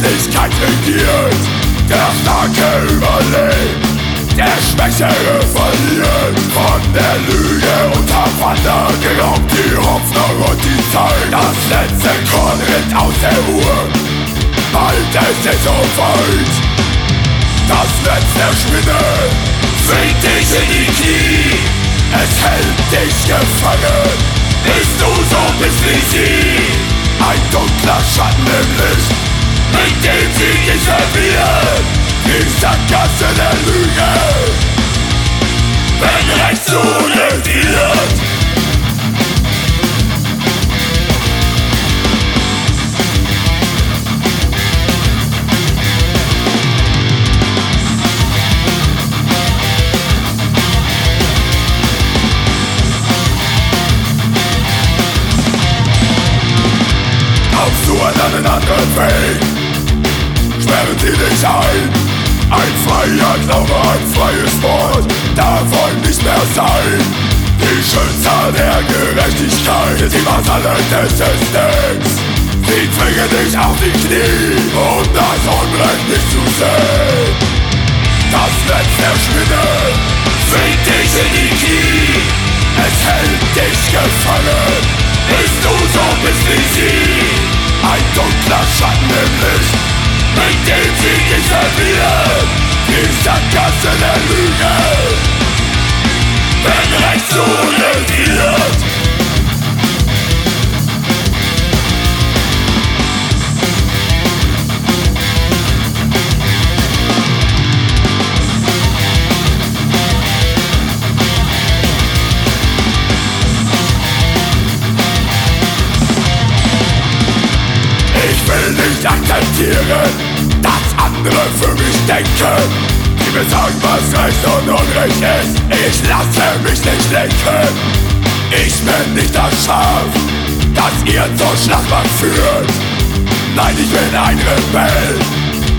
Gerechtigkeit regiert. Der Starke überlebt, der Schwächere verliert. Von der Lüge unterwandert, geraubt die Hoffnung und die Zeit. Das letzte Korn rinnt aus der Uhr, bald ist es so weit. Das Netz der Spinne zwingt dich in die Knie. Es hält dich gefangen, bis du so bist wie sie. Servieren. Die Sackgasse der Lüge, wenn Recht so du an einen anderen Weg? Sperren sie dich ein. Freier Glaube, ein freies Wort Davon nicht mehr sein. Die Schützer der Gerechtigkeit Die Vasallen des Systems Sie zwingen dich auf die Knie Um das Unrecht nicht zu sehen. Das Netz der Spinne Zwingt dich in die Knie. Es hält dich gefangen. Bis du so bist wie sie. Ein dunkler Schatten im dich servieren. Die Sackgasse der Lüge, wenn Recht so regiert. Ich will nicht akzeptieren, andere für mich denken. Die mir sagen, was Recht und Unrecht ist. Ich lasse mich nicht lenken. Ich bin nicht das Schaf, das ihr zur Schlachtbank führt. Nein, ich bin ein Rebell,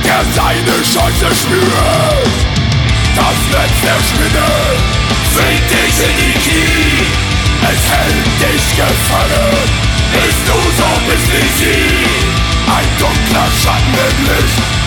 der seine Chance spürt. Das Netz der Spinne zwingt dich in die Knie. Es hält dich gefangen, bis du so bist wie sie. Ein dunkler Schatten im Licht,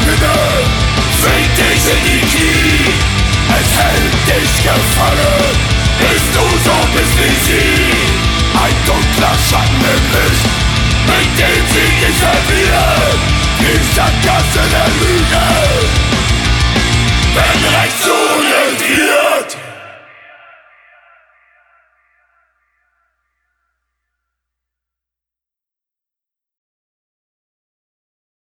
Spinne zwingt dich in die Knie. Es hält dich gefangen, bis du so bist wie sie. Ein dunkler Schatten im Licht, mit dem sie dich servieren. Die Sackgasse der Lüge, wenn Recht so